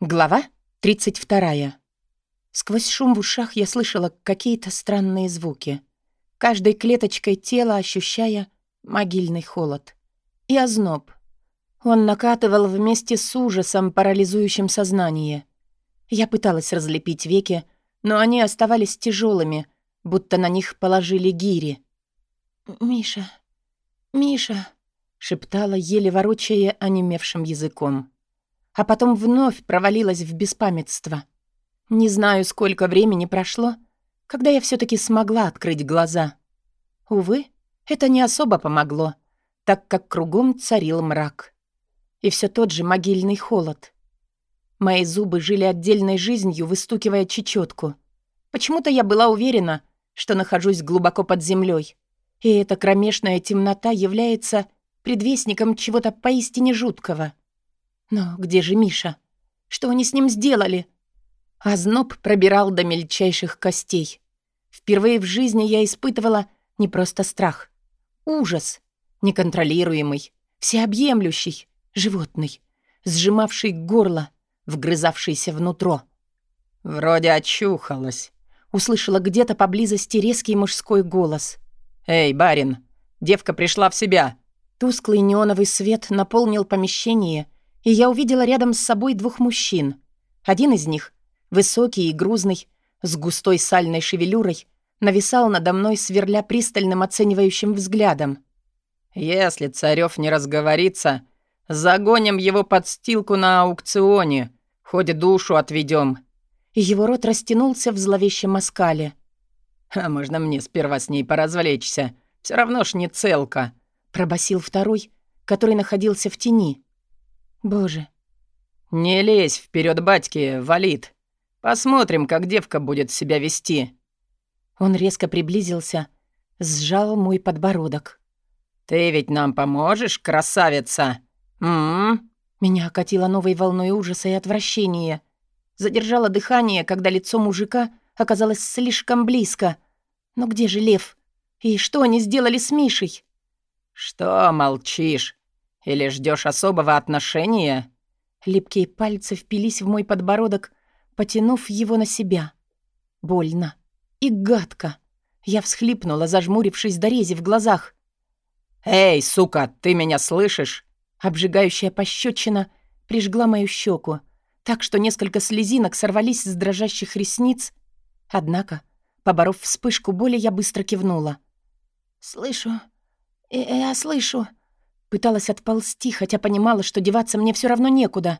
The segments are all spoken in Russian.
Глава 32. Сквозь шум в ушах я слышала какие-то странные звуки. Каждой клеточкой тела ощущая могильный холод. И озноб. Он накатывал вместе с ужасом, парализующим сознание. Я пыталась разлепить веки, но они оставались тяжелыми, будто на них положили гири. «Миша, Миша», — шептала, еле ворочая онемевшим языком а потом вновь провалилась в беспамятство. Не знаю, сколько времени прошло, когда я все таки смогла открыть глаза. Увы, это не особо помогло, так как кругом царил мрак. И все тот же могильный холод. Мои зубы жили отдельной жизнью, выстукивая чечетку. Почему-то я была уверена, что нахожусь глубоко под землей, и эта кромешная темнота является предвестником чего-то поистине жуткого. Но где же Миша? Что они с ним сделали? Озноб пробирал до мельчайших костей. Впервые в жизни я испытывала не просто страх. Ужас. Неконтролируемый, всеобъемлющий, животный, сжимавший горло, вгрызавшийся внутрь. «Вроде очухалась», — услышала где-то поблизости резкий мужской голос. «Эй, барин, девка пришла в себя!» Тусклый неоновый свет наполнил помещение — и я увидела рядом с собой двух мужчин. Один из них, высокий и грузный, с густой сальной шевелюрой, нависал надо мной, сверля пристальным оценивающим взглядом. «Если Царёв не разговорится, загоним его под стилку на аукционе, хоть душу отведем. И его рот растянулся в зловещем оскале. «А можно мне сперва с ней поразвлечься? Все равно ж не целка», — пробасил второй, который находился в тени. Боже. Не лезь вперед, батьки, валит. Посмотрим, как девка будет себя вести. Он резко приблизился, сжал мой подбородок. Ты ведь нам поможешь, красавица? М, Меня окатило новой волной ужаса и отвращения. Задержало дыхание, когда лицо мужика оказалось слишком близко. Но где же лев? И что они сделали с Мишей? Что молчишь? Или ждешь особого отношения?» Липкие пальцы впились в мой подбородок, потянув его на себя. Больно. И гадко. Я всхлипнула, зажмурившись до рези в глазах. «Эй, сука, ты меня слышишь?» Обжигающая пощечина прижгла мою щеку, так что несколько слезинок сорвались с дрожащих ресниц. Однако, поборов вспышку боли, я быстро кивнула. «Слышу. Я слышу», Пыталась отползти, хотя понимала, что деваться мне все равно некуда.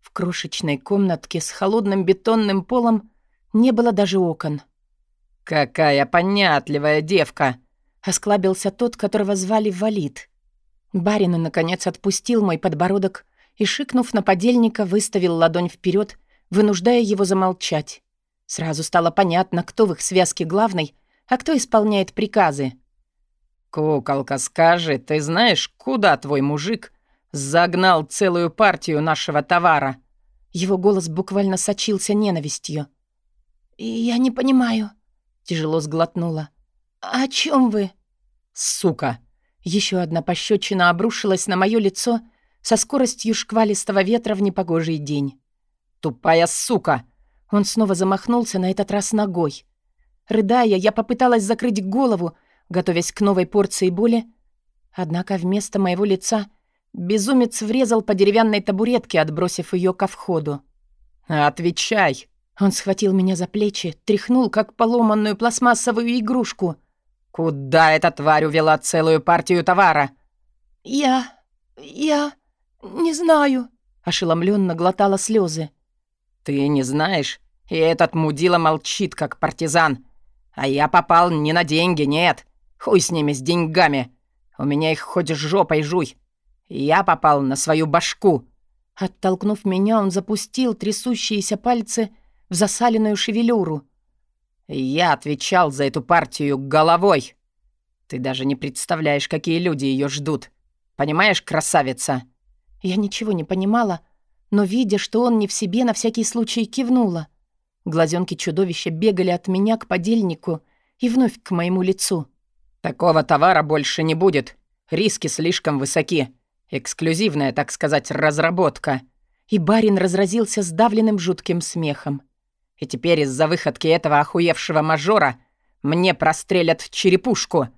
В крошечной комнатке с холодным бетонным полом не было даже окон. «Какая понятливая девка!» — осклабился тот, которого звали Валид. Барин, наконец, отпустил мой подбородок и, шикнув на подельника, выставил ладонь вперед, вынуждая его замолчать. Сразу стало понятно, кто в их связке главный, а кто исполняет приказы. «Куколка, скажи, ты знаешь, куда твой мужик загнал целую партию нашего товара?» Его голос буквально сочился ненавистью. «Я не понимаю», — тяжело сглотнула. «О чем вы?» «Сука!» Еще одна пощечина обрушилась на мое лицо со скоростью шквалистого ветра в непогожий день. «Тупая сука!» Он снова замахнулся на этот раз ногой. Рыдая, я попыталась закрыть голову, готовясь к новой порции боли. Однако вместо моего лица безумец врезал по деревянной табуретке, отбросив ее ко входу. «Отвечай!» Он схватил меня за плечи, тряхнул, как поломанную пластмассовую игрушку. «Куда эта тварь увела целую партию товара?» «Я... я... не знаю», — ошеломленно глотала слезы. «Ты не знаешь? И этот мудила молчит, как партизан. А я попал не на деньги, нет. Хуй с ними, с деньгами. У меня их хоть жопой жуй. Я попал на свою башку». Оттолкнув меня, он запустил трясущиеся пальцы в засаленную шевелюру. «Я отвечал за эту партию головой. Ты даже не представляешь, какие люди ее ждут. Понимаешь, красавица?» Я ничего не понимала, но, видя, что он не в себе, на всякий случай кивнула. Глазенки чудовища бегали от меня к подельнику и вновь к моему лицу. Такого товара больше не будет. Риски слишком высоки. Эксклюзивная, так сказать, разработка. и барин разразился сдавленным жутким смехом. «И теперь из-за выходки этого охуевшего мажора мне прострелят черепушку.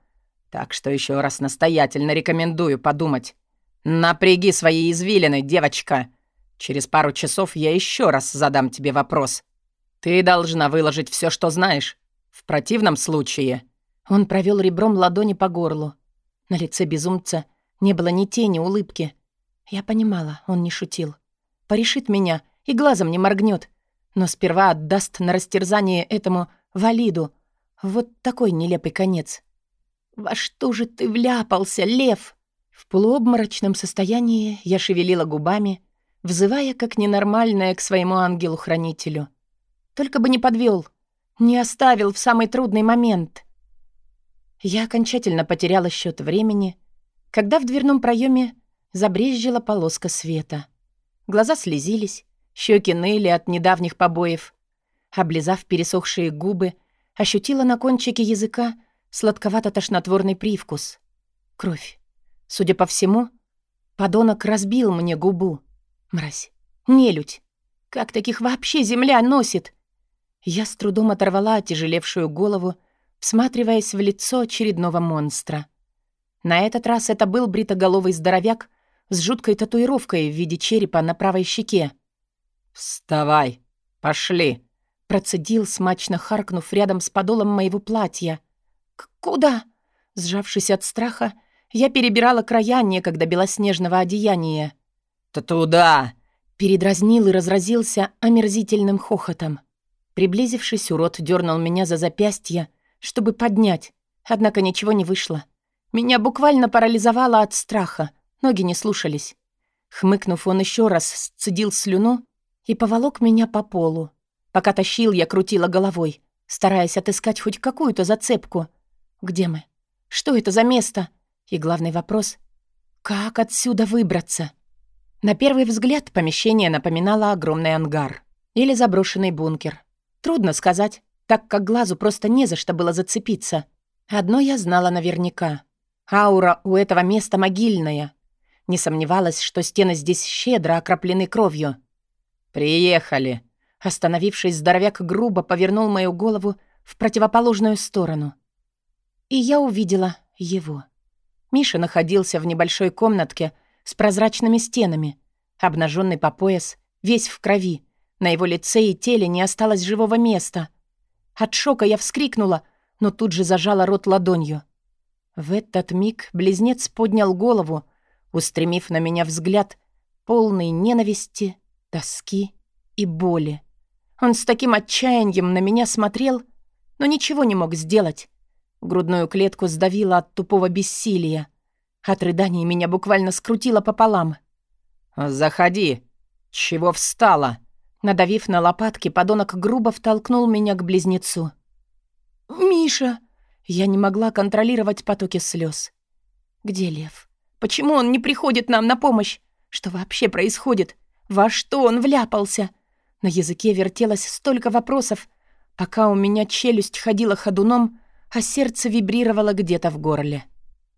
Так что еще раз настоятельно рекомендую подумать. Напряги свои извилины, девочка. Через пару часов я еще раз задам тебе вопрос. Ты должна выложить все, что знаешь. В противном случае...» Он провел ребром ладони по горлу. На лице безумца не было ни тени улыбки. Я понимала, он не шутил. Порешит меня и глазом не моргнет, но сперва отдаст на растерзание этому валиду. Вот такой нелепый конец. «Во что же ты вляпался, лев?» В полуобморочном состоянии я шевелила губами, взывая как ненормальная к своему ангелу-хранителю. Только бы не подвел, не оставил в самый трудный момент. Я окончательно потеряла счет времени, когда в дверном проеме забрезжила полоска света. Глаза слезились, щеки ныли от недавних побоев. Облизав пересохшие губы, ощутила на кончике языка сладковато-тошнотворный привкус. Кровь. Судя по всему, подонок разбил мне губу. Мразь. Нелюдь. Как таких вообще земля носит? Я с трудом оторвала отяжелевшую голову, всматриваясь в лицо очередного монстра. На этот раз это был бритоголовый здоровяк с жуткой татуировкой в виде черепа на правой щеке. «Вставай! Пошли!» Процедил, смачно харкнув рядом с подолом моего платья. «Куда?» Сжавшись от страха, я перебирала края некогда белоснежного одеяния. «То туда!» Передразнил и разразился омерзительным хохотом. Приблизившись, урод дернул меня за запястье, чтобы поднять. Однако ничего не вышло. Меня буквально парализовало от страха. Ноги не слушались. Хмыкнув, он еще раз сцедил слюну и поволок меня по полу. Пока тащил, я крутила головой, стараясь отыскать хоть какую-то зацепку. Где мы? Что это за место? И главный вопрос — как отсюда выбраться? На первый взгляд помещение напоминало огромный ангар или заброшенный бункер. Трудно сказать, так как глазу просто не за что было зацепиться. Одно я знала наверняка. Аура у этого места могильная. Не сомневалась, что стены здесь щедро окроплены кровью. «Приехали!» Остановившись, здоровяк грубо повернул мою голову в противоположную сторону. И я увидела его. Миша находился в небольшой комнатке с прозрачными стенами, обнаженный по пояс, весь в крови. На его лице и теле не осталось живого места. От шока я вскрикнула, но тут же зажала рот ладонью. В этот миг близнец поднял голову, устремив на меня взгляд, полный ненависти, тоски и боли. Он с таким отчаянием на меня смотрел, но ничего не мог сделать. Грудную клетку сдавило от тупого бессилия. От рыданий меня буквально скрутило пополам. «Заходи! Чего встала?» Надавив на лопатки, подонок грубо втолкнул меня к близнецу. «Миша!» Я не могла контролировать потоки слез. «Где Лев? Почему он не приходит нам на помощь? Что вообще происходит? Во что он вляпался?» На языке вертелось столько вопросов, пока у меня челюсть ходила ходуном, а сердце вибрировало где-то в горле.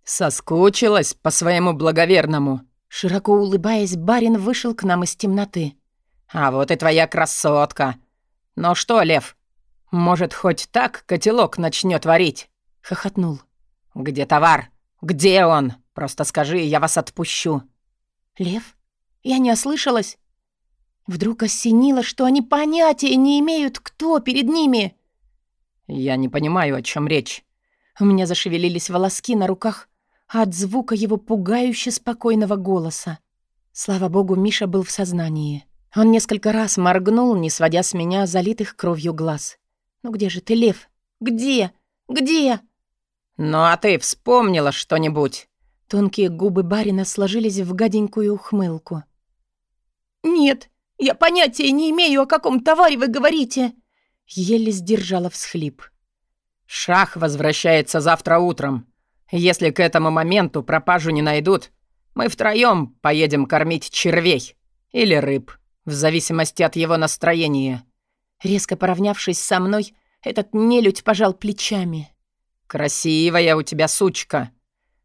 «Соскучилась по своему благоверному?» Широко улыбаясь, барин вышел к нам из темноты. «А вот и твоя красотка! Ну что, Лев, может, хоть так котелок начнет варить?» Хохотнул. «Где товар? Где он? Просто скажи, я вас отпущу». «Лев? Я не ослышалась?» Вдруг осенило, что они понятия не имеют, кто перед ними. «Я не понимаю, о чем речь». У меня зашевелились волоски на руках от звука его пугающе спокойного голоса. Слава богу, Миша был в сознании. Он несколько раз моргнул, не сводя с меня залитых кровью глаз. «Ну где же ты, Лев? Где? Где?» «Ну а ты вспомнила что-нибудь?» Тонкие губы барина сложились в гаденькую ухмылку. «Нет, я понятия не имею, о каком товаре вы говорите!» Еле сдержала всхлип. «Шах возвращается завтра утром. Если к этому моменту пропажу не найдут, мы втроем поедем кормить червей или рыб, в зависимости от его настроения». Резко поравнявшись со мной, этот нелюдь пожал плечами. «Красивая у тебя сучка!»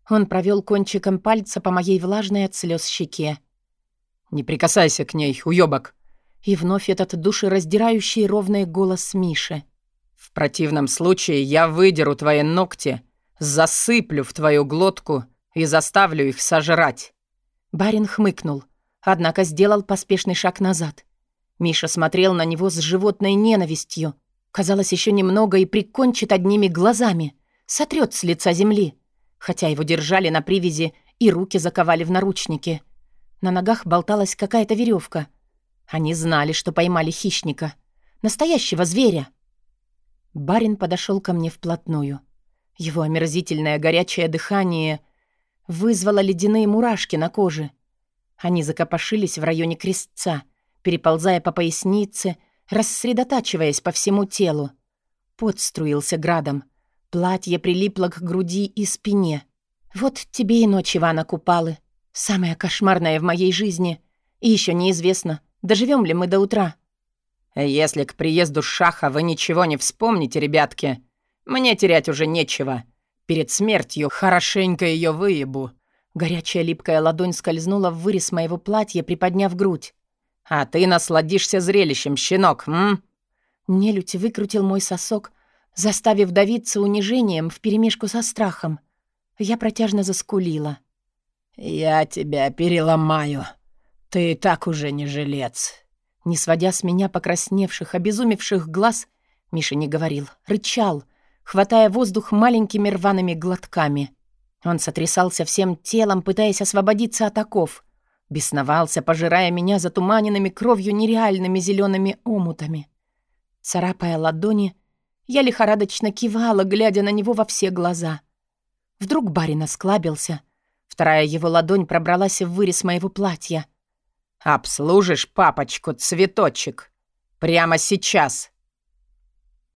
Он провел кончиком пальца по моей влажной от слез щеке. Не прикасайся к ней, уёбок. И вновь этот душераздирающий ровный голос Миши. В противном случае я выдеру твои ногти, засыплю в твою глотку и заставлю их сожрать. Барин хмыкнул, однако сделал поспешный шаг назад. Миша смотрел на него с животной ненавистью. Казалось, еще немного и прикончит одними глазами, сотрет с лица земли. Хотя его держали на привязи и руки заковали в наручники. На ногах болталась какая-то веревка. Они знали, что поймали хищника. Настоящего зверя. Барин подошел ко мне вплотную. Его омерзительное горячее дыхание вызвало ледяные мурашки на коже. Они закопошились в районе крестца, переползая по пояснице, рассредотачиваясь по всему телу. Пот струился градом. Платье прилипло к груди и спине. Вот тебе и ночь Ивана Купалы. Самая кошмарная в моей жизни. И еще неизвестно, доживем ли мы до утра. Если к приезду Шаха вы ничего не вспомните, ребятки, мне терять уже нечего. Перед смертью хорошенько ее выебу. Горячая липкая ладонь скользнула в вырез моего платья, приподняв грудь. «А ты насладишься зрелищем, щенок, м?» Нелюдь выкрутил мой сосок, заставив давиться унижением вперемешку со страхом. Я протяжно заскулила. «Я тебя переломаю. Ты и так уже не жилец». Не сводя с меня покрасневших, обезумевших глаз, Миша не говорил, рычал, хватая воздух маленькими рваными глотками. Он сотрясался всем телом, пытаясь освободиться от оков. Бесновался, пожирая меня затуманенными кровью нереальными зелеными омутами. Царапая ладони, я лихорадочно кивала, глядя на него во все глаза. Вдруг барин осклабился. Вторая его ладонь пробралась в вырез моего платья. «Обслужишь папочку, цветочек? Прямо сейчас!»